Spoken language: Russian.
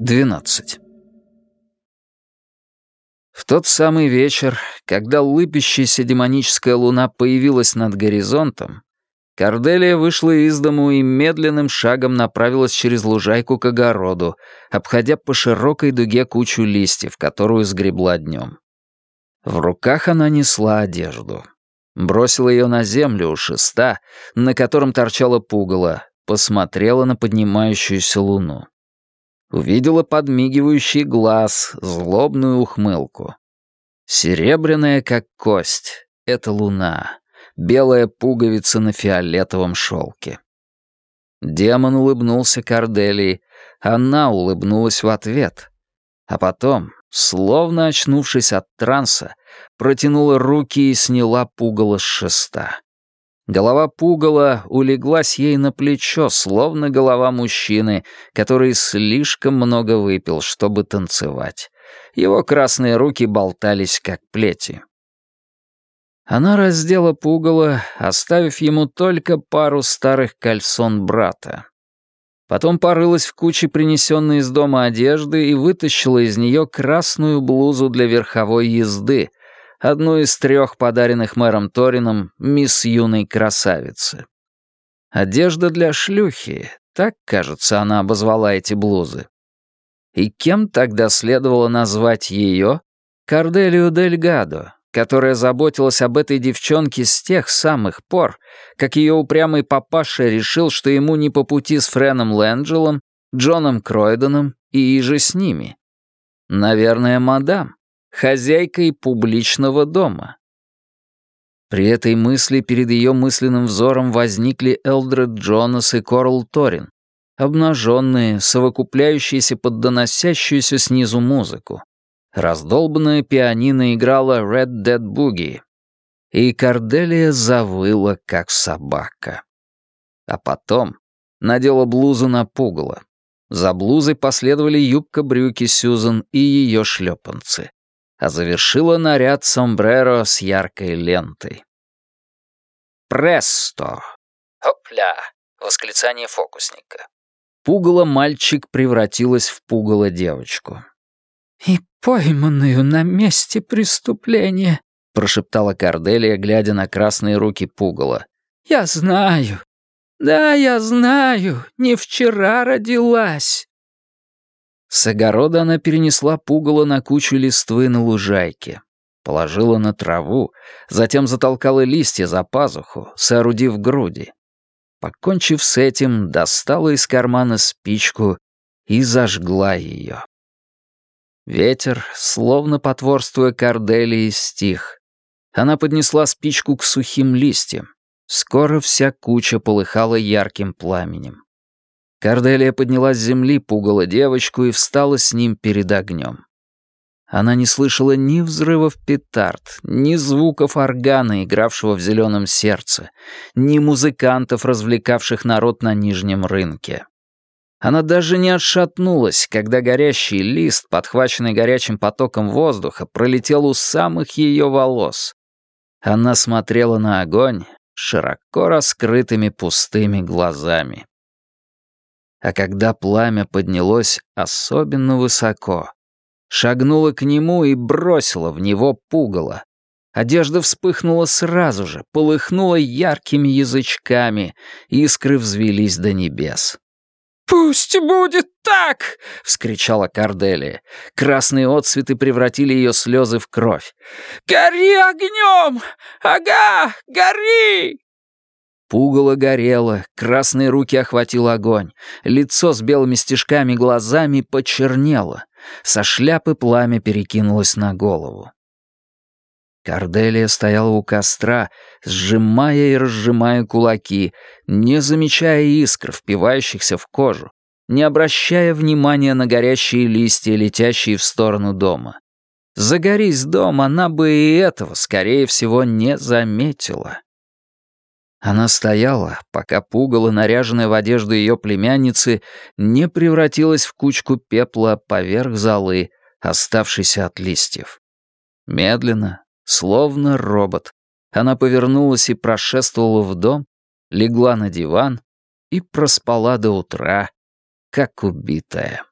12. В тот самый вечер, когда лыбящаяся демоническая луна появилась над горизонтом, Корделия вышла из дому и медленным шагом направилась через лужайку к огороду, обходя по широкой дуге кучу листьев, которую сгребла днем. В руках она несла одежду. Бросила ее на землю у шеста, на котором торчало пугало, посмотрела на поднимающуюся луну. Увидела подмигивающий глаз, злобную ухмылку. Серебряная, как кость, — это луна, белая пуговица на фиолетовом шелке. Демон улыбнулся Корделии, она улыбнулась в ответ. А потом, словно очнувшись от транса, протянула руки и сняла пугало с шеста. Голова пугала улеглась ей на плечо, словно голова мужчины, который слишком много выпил, чтобы танцевать. Его красные руки болтались, как плети. Она раздела пугало, оставив ему только пару старых кальсон брата. Потом порылась в куче принесенной из дома одежды и вытащила из нее красную блузу для верховой езды, одну из трех подаренных мэром Торином мисс юной красавицы. Одежда для шлюхи, так, кажется, она обозвала эти блузы. И кем тогда следовало назвать ее? Корделию Дель Гадо, которая заботилась об этой девчонке с тех самых пор, как ее упрямый папаша решил, что ему не по пути с Френом Лэнджелом, Джоном Кройденом и иже с ними. Наверное, мадам хозяйкой публичного дома. При этой мысли перед ее мысленным взором возникли Элдред Джонас и Корл Торин, обнаженные, совокупляющиеся под доносящуюся снизу музыку. Раздолбанная пианино играла Red Dead Boogie, и Корделия завыла, как собака. А потом надела блузу на пугало. За блузой последовали юбка-брюки Сьюзан и ее шлепанцы а завершила наряд сомбреро с яркой лентой. «Престо!» «Хопля!» — восклицание фокусника. Пугало мальчик превратилась в пугало девочку. «И пойманную на месте преступления», — прошептала Корделия, глядя на красные руки пугала. «Я знаю. Да, я знаю. Не вчера родилась». С огорода она перенесла пугало на кучу листвы на лужайке. Положила на траву, затем затолкала листья за пазуху, соорудив груди. Покончив с этим, достала из кармана спичку и зажгла ее. Ветер, словно потворствуя Корделии, стих. Она поднесла спичку к сухим листьям. Скоро вся куча полыхала ярким пламенем. Корделия подняла с земли, пугала девочку и встала с ним перед огнем. Она не слышала ни взрывов петард, ни звуков органа, игравшего в зеленом сердце, ни музыкантов, развлекавших народ на нижнем рынке. Она даже не отшатнулась, когда горящий лист, подхваченный горячим потоком воздуха, пролетел у самых ее волос. Она смотрела на огонь широко раскрытыми пустыми глазами а когда пламя поднялось особенно высоко, шагнула к нему и бросила в него пугало. Одежда вспыхнула сразу же, полыхнула яркими язычками, искры взвелись до небес. «Пусть будет так!» — вскричала Корделия. Красные отцветы превратили ее слезы в кровь. «Гори огнем! Ага, гори!» Пугало горело, красные руки охватил огонь, лицо с белыми стежками глазами почернело, со шляпы пламя перекинулось на голову. Корделия стояла у костра, сжимая и разжимая кулаки, не замечая искр, впивающихся в кожу, не обращая внимания на горящие листья, летящие в сторону дома. Загорись дом, она бы и этого, скорее всего, не заметила. Она стояла, пока пугало, наряженное в одежду ее племянницы, не превратилось в кучку пепла поверх золы, оставшейся от листьев. Медленно, словно робот, она повернулась и прошествовала в дом, легла на диван и проспала до утра, как убитая.